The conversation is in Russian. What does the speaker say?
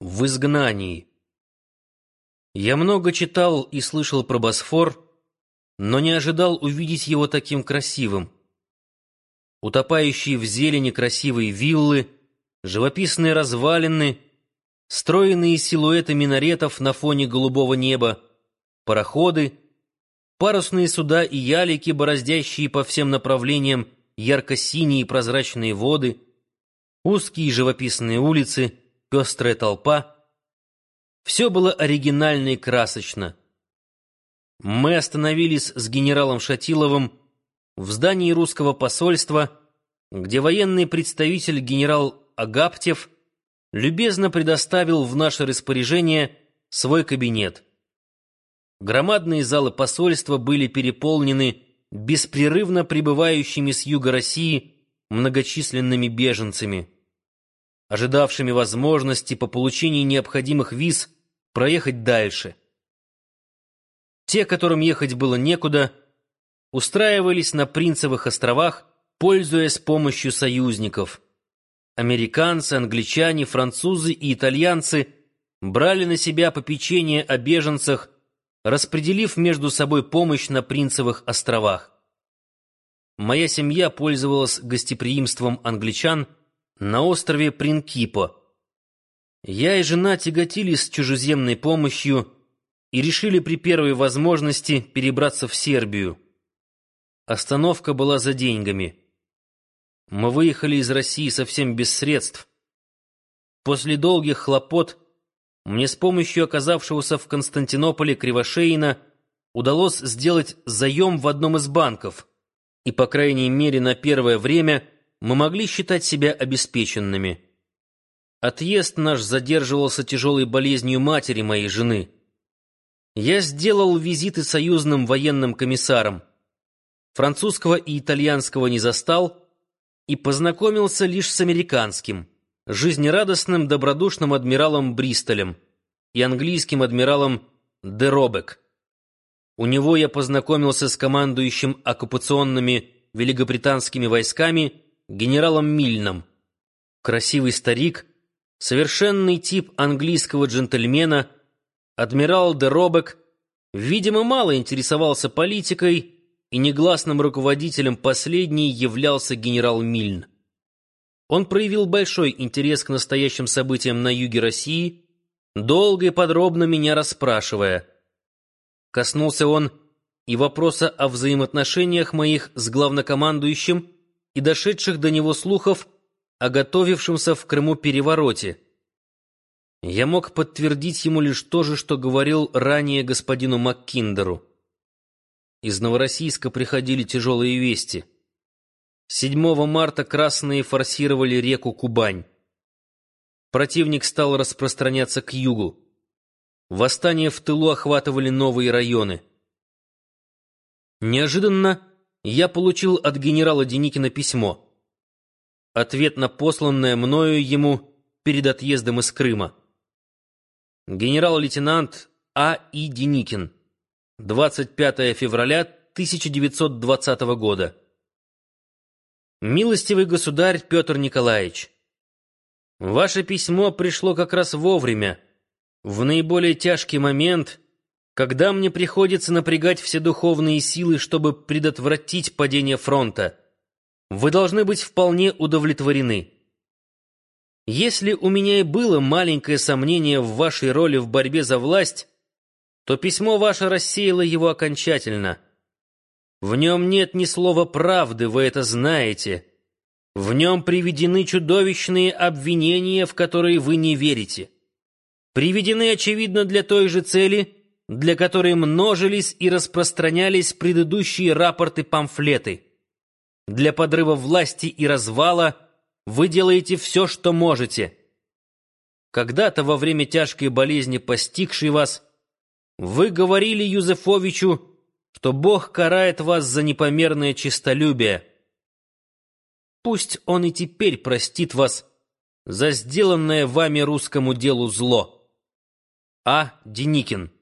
В изгнании. Я много читал и слышал про Босфор, но не ожидал увидеть его таким красивым. Утопающие в зелени красивые виллы, живописные развалины, стройные силуэты минаретов на фоне голубого неба, пароходы, парусные суда и ялики, бороздящие по всем направлениям ярко-синие прозрачные воды, узкие живописные улицы — пестрая толпа. Все было оригинально и красочно. Мы остановились с генералом Шатиловым в здании русского посольства, где военный представитель генерал Агаптев любезно предоставил в наше распоряжение свой кабинет. Громадные залы посольства были переполнены беспрерывно прибывающими с юга России многочисленными беженцами ожидавшими возможности по получении необходимых виз проехать дальше. Те, которым ехать было некуда, устраивались на Принцевых островах, пользуясь помощью союзников. Американцы, англичане, французы и итальянцы брали на себя попечение о беженцах, распределив между собой помощь на Принцевых островах. Моя семья пользовалась гостеприимством англичан – на острове Принкипо. Я и жена тяготились чужеземной помощью и решили при первой возможности перебраться в Сербию. Остановка была за деньгами. Мы выехали из России совсем без средств. После долгих хлопот мне с помощью оказавшегося в Константинополе Кривошеина удалось сделать заем в одном из банков, и, по крайней мере, на первое время – мы могли считать себя обеспеченными. Отъезд наш задерживался тяжелой болезнью матери моей жены. Я сделал визиты союзным военным комиссарам. Французского и итальянского не застал и познакомился лишь с американским, жизнерадостным, добродушным адмиралом Бристолем и английским адмиралом Деробек. У него я познакомился с командующим оккупационными великобританскими войсками генералом Мильном. Красивый старик, совершенный тип английского джентльмена, адмирал де Робек, видимо, мало интересовался политикой, и негласным руководителем последней являлся генерал Мильн. Он проявил большой интерес к настоящим событиям на юге России, долго и подробно меня расспрашивая. Коснулся он и вопроса о взаимоотношениях моих с главнокомандующим и дошедших до него слухов о готовившемся в Крыму перевороте. Я мог подтвердить ему лишь то же, что говорил ранее господину Маккиндеру. Из Новороссийска приходили тяжелые вести. 7 марта красные форсировали реку Кубань. Противник стал распространяться к югу. Восстания в тылу охватывали новые районы. Неожиданно я получил от генерала Деникина письмо. Ответ на посланное мною ему перед отъездом из Крыма. Генерал-лейтенант А. И. Деникин. 25 февраля 1920 года. Милостивый государь Петр Николаевич, ваше письмо пришло как раз вовремя, в наиболее тяжкий момент — когда мне приходится напрягать все духовные силы, чтобы предотвратить падение фронта, вы должны быть вполне удовлетворены. Если у меня и было маленькое сомнение в вашей роли в борьбе за власть, то письмо ваше рассеяло его окончательно. В нем нет ни слова правды, вы это знаете. В нем приведены чудовищные обвинения, в которые вы не верите. Приведены, очевидно, для той же цели — для которой множились и распространялись предыдущие рапорты-памфлеты. Для подрыва власти и развала вы делаете все, что можете. Когда-то во время тяжкой болезни, постигшей вас, вы говорили Юзефовичу, что Бог карает вас за непомерное честолюбие. Пусть он и теперь простит вас за сделанное вами русскому делу зло. А. Деникин